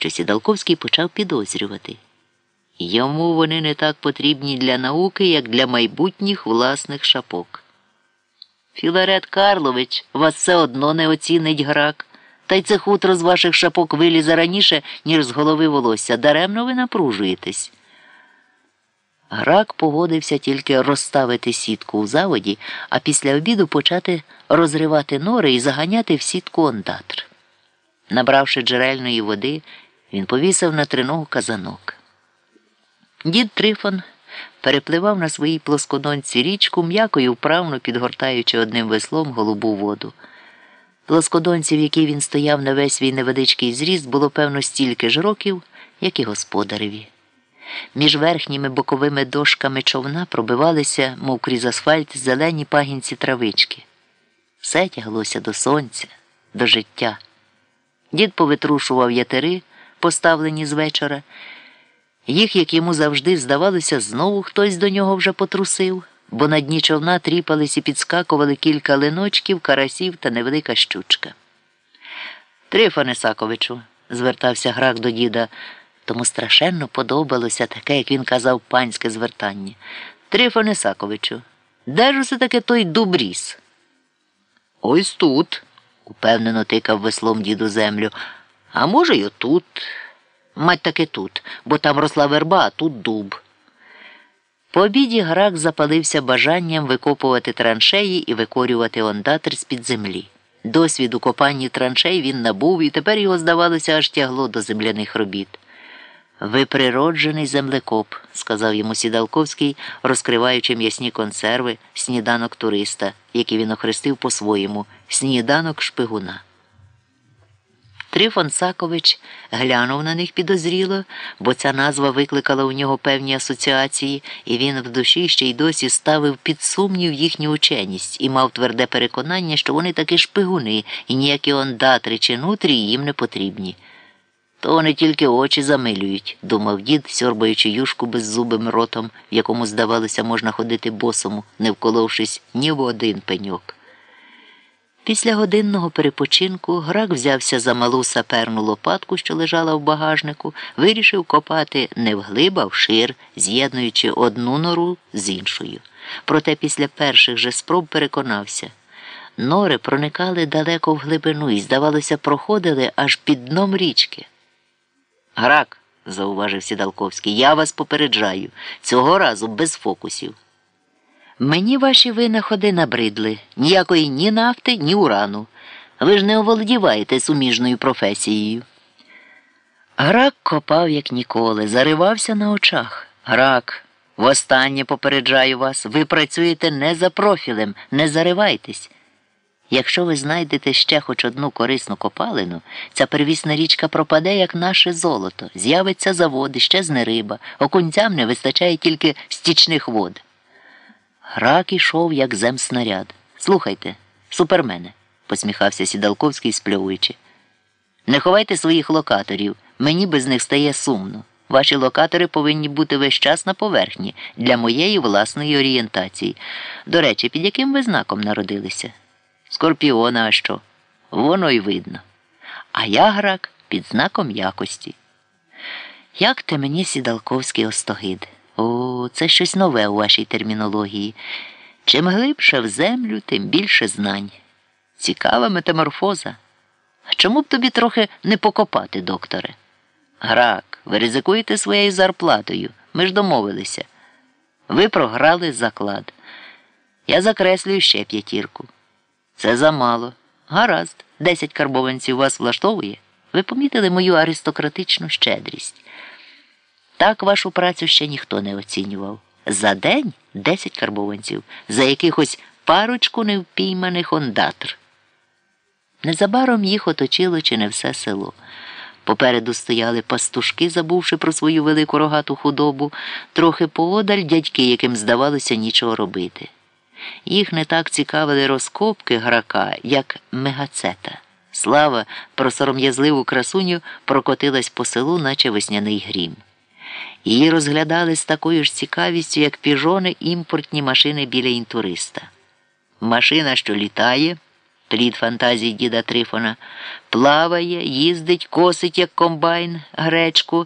що Сідалковський почав підозрювати. Йому вони не так потрібні для науки, як для майбутніх власних шапок. Філарет Карлович вас все одно не оцінить грак, та й це хутро з ваших шапок вилізе раніше, ніж з голови волосся. Даремно ви напружуєтесь. Грак погодився тільки розставити сітку у заводі, а після обіду почати розривати нори і заганяти в сітку ондатр. Набравши джерельної води, він повісив на триногу казанок. Дід Трифон перепливав на своїй плоскодонці річку, м'яко і вправно підгортаючи одним веслом голубу воду. Плоскодонці, в якій він стояв на весь свій невеличкий зріст, було певно стільки ж років, як і господареві. Між верхніми боковими дошками човна пробивалися, мов крізь асфальт, зелені пагінці травички. Все тяглося до сонця, до життя. Дід повитрушував ятери, поставлені з вечора. Їх, як йому завжди, здавалося, знову хтось до нього вже потрусив, бо на дні човна тріпались і підскакували кілька линочків, карасів та невелика щучка. Трифоне Саковичу, звертався грак до діда, тому страшенно подобалося таке, як він казав, панське звертання. Трифоне Саковичу, де ж усе таке той дубріс? Ось тут, упевнено тикав веслом діду землю. А може, й отут. Мать таки тут, бо там росла верба, а тут дуб. По обіді грак запалився бажанням викопувати траншеї і викорювати ондатр з-під землі. Досвід у копанні траншей він набув і тепер його, здавалося, аж тягло до земляних робіт. Ви природжений землекоп, сказав йому Сідалковський, розкриваючи м'ясні консерви, сніданок туриста, який він охрестив по-своєму, сніданок шпигуна. Трифон Сакович глянув на них підозріло, бо ця назва викликала у нього певні асоціації, і він в душі ще й досі ставив під сумнів їхню ученість і мав тверде переконання, що вони таки шпигуни, і ніякі ондатри чи нутрі їм не потрібні. То вони тільки очі замилюють, думав дід, сьорбаючи юшку беззубим ротом, в якому, здавалося, можна ходити босому, не вколовшись ні в один пеньок. Після годинного перепочинку грак взявся за малу саперну лопатку, що лежала в багажнику, вирішив копати не вглиб, а вшир, з'єднуючи одну нору з іншою. Проте після перших же спроб переконався. Нори проникали далеко в глибину і, здавалося, проходили аж під дном річки. Грак, зауважив Сідалковський, я вас попереджаю. Цього разу без фокусів. Мені ваші винаходи набридли ніякої ні нафти, ні урану. Ви ж не оволодіваєте суміжною професією. Грак копав, як ніколи, заривався на очах. Грак, востаннє попереджаю вас, ви працюєте не за профілем, не заривайтесь. Якщо ви знайдете ще хоч одну корисну копалину, ця первісна річка пропаде, як наше золото, з'явиться завод, щезне риба, окунцям не вистачає тільки стічних вод. Грак ішов, як земснаряд. Слухайте, супермене, посміхався Сідалковський, спльовуючи. Не ховайте своїх локаторів, мені без них стає сумно. Ваші локатори повинні бути весь час на поверхні для моєї власної орієнтації. До речі, під яким ви знаком народилися? Скорпіона, а що? Воно й видно. А я грак під знаком якості. Як ти мені сідалковський остогид? О, це щось нове у вашій термінології. Чим глибше в землю, тим більше знань. Цікава метаморфоза. Чому б тобі трохи не покопати, докторе? Грак, ви ризикуєте своєю зарплатою. Ми ж домовилися. Ви програли заклад. Я закреслюю ще п'ятірку. Це замало. Гаразд, десять карбованців вас влаштовує. Ви помітили мою аристократичну щедрість. Так вашу працю ще ніхто не оцінював. За день десять карбованців, за якихось парочку невпійманих ондатр. Незабаром їх оточило чи не все село. Попереду стояли пастушки, забувши про свою велику рогату худобу, трохи поодаль дядьки, яким здавалося нічого робити. Їх не так цікавили розкопки грака, як мегацета. Слава про сором'язливу красуню прокотилась по селу, наче весняний грім. Її розглядали з такою ж цікавістю, як піжони імпортні машини біля інтуриста. Машина, що літає, плід фантазії діда Трифона, плаває, їздить, косить, як комбайн, гречку,